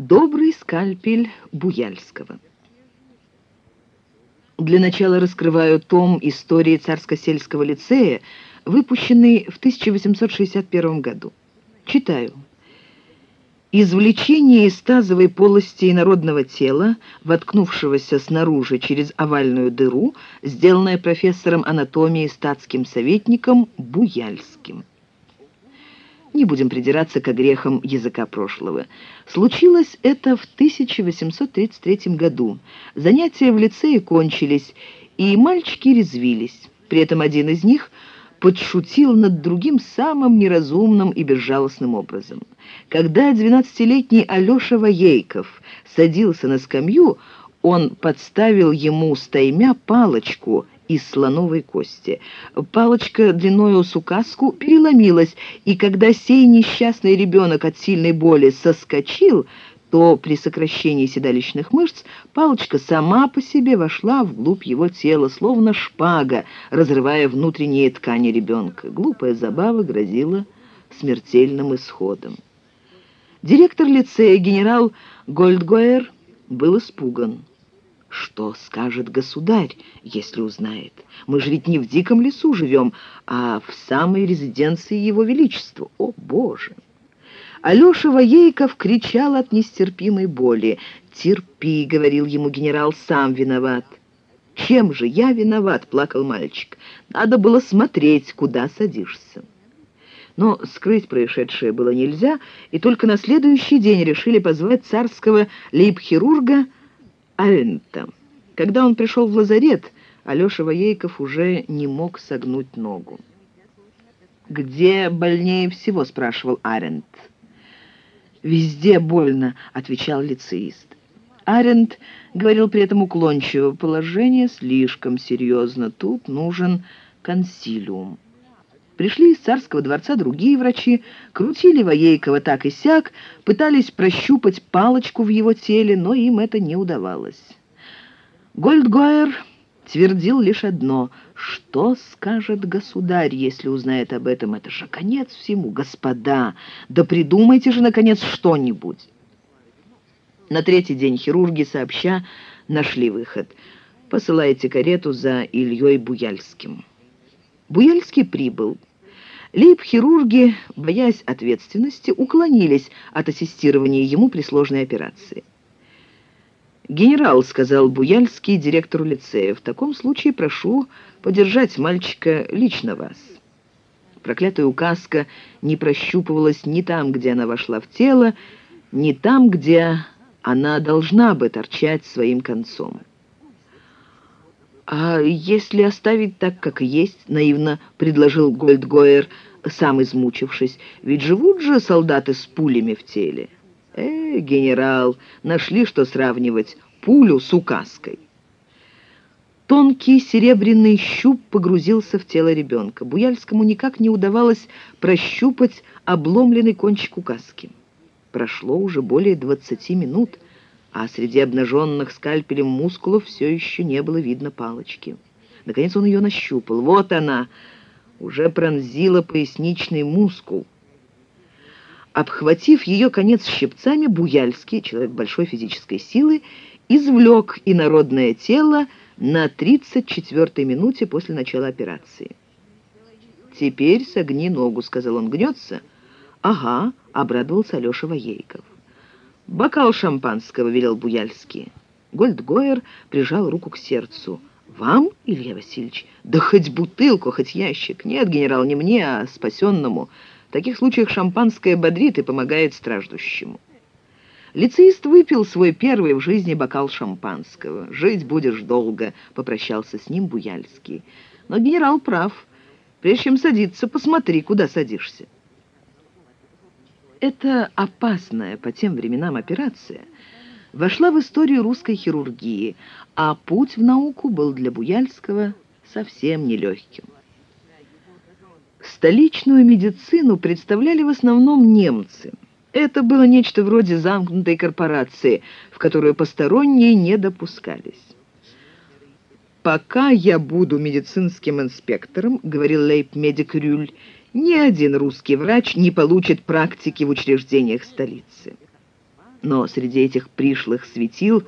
Добрый скальпель Буяльского. Для начала раскрываю том истории Царско-сельского лицея, выпущенный в 1861 году. Читаю. Извлечение из тазовой полости инородного тела, воткнувшегося снаружи через овальную дыру, сделанное профессором анатомии статским советником Буяльским. Не будем придираться к грехам языка прошлого. Случилось это в 1833 году. Занятия в лицее кончились, и мальчики резвились. При этом один из них подшутил над другим самым неразумным и безжалостным образом. Когда двенадцатилетний Алеша Воейков садился на скамью, он подставил ему стаймя палочку из слоновой кости. Палочка длиною с указку переломилась, и когда сей несчастный ребенок от сильной боли соскочил, то при сокращении седалищных мышц палочка сама по себе вошла вглубь его тела, словно шпага, разрывая внутренние ткани ребенка. Глупая забава грозила смертельным исходом. Директор лицея генерал Гольдгоер был испуган. Что скажет государь, если узнает? Мы же ведь не в диком лесу живем, а в самой резиденции его величества. О, Боже! Алеша Воейков кричал от нестерпимой боли. «Терпи», — говорил ему генерал, — «сам виноват». «Чем же я виноват?» — плакал мальчик. «Надо было смотреть, куда садишься». Но скрыть происшедшее было нельзя, и только на следующий день решили позвать царского лейб-хирурга Арента. Когда он пришел в лазарет, Алеша Воейков уже не мог согнуть ногу. «Где больнее всего?» — спрашивал Арент. «Везде больно», — отвечал лицеист. Арент говорил при этом уклончиво, положение слишком серьезно, тут нужен консилиум. Пришли из царского дворца другие врачи, крутили Воейкова так и сяк, пытались прощупать палочку в его теле, но им это не удавалось. Гольдгойер твердил лишь одно — что скажет государь, если узнает об этом? Это же конец всему, господа! Да придумайте же, наконец, что-нибудь! На третий день хирурги сообща нашли выход. Посылайте карету за Ильей Буяльским. Буяльский прибыл. Лейб-хирурги, боясь ответственности, уклонились от ассистирования ему при сложной операции. «Генерал», — сказал Буяльский директору лицея, — «в таком случае прошу подержать мальчика лично вас». Проклятая указка не прощупывалась ни там, где она вошла в тело, ни там, где она должна бы торчать своим концом. «А если оставить так, как есть?» — наивно предложил Гольдгоер, сам измучившись. «Ведь живут же солдаты с пулями в теле». «Э, генерал, нашли, что сравнивать пулю с указкой». Тонкий серебряный щуп погрузился в тело ребенка. Буяльскому никак не удавалось прощупать обломленный кончик указки. Прошло уже более двадцати минут — а среди обнаженных скальпелем мускулов все еще не было видно палочки. Наконец он ее нащупал. Вот она, уже пронзила поясничный мускул. Обхватив ее конец щипцами, Буяльский, человек большой физической силы, извлек инородное тело на 34-й минуте после начала операции. «Теперь согни ногу», — сказал он, — «гнется?» «Ага», — обрадовался Алеша Воейков. «Бокал шампанского», — велел Буяльский. Гольдгоер прижал руку к сердцу. «Вам, Илья Васильевич? Да хоть бутылку, хоть ящик. Нет, генерал, не мне, а спасенному. В таких случаях шампанское бодрит и помогает страждущему». Лицеист выпил свой первый в жизни бокал шампанского. «Жить будешь долго», — попрощался с ним Буяльский. «Но генерал прав. Прежде чем садиться, посмотри, куда садишься». Эта опасная по тем временам операция вошла в историю русской хирургии, а путь в науку был для Буяльского совсем нелегким. Столичную медицину представляли в основном немцы. Это было нечто вроде замкнутой корпорации, в которую посторонние не допускались. «Пока я буду медицинским инспектором», — говорил лейб-медик Рюль, — ни один русский врач не получит практики в учреждениях столицы. Но среди этих пришлых светил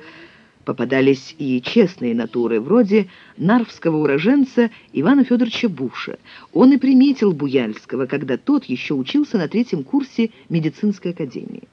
попадались и честные натуры, вроде нарвского уроженца Ивана Федоровича Буша. Он и приметил Буяльского, когда тот еще учился на третьем курсе медицинской академии.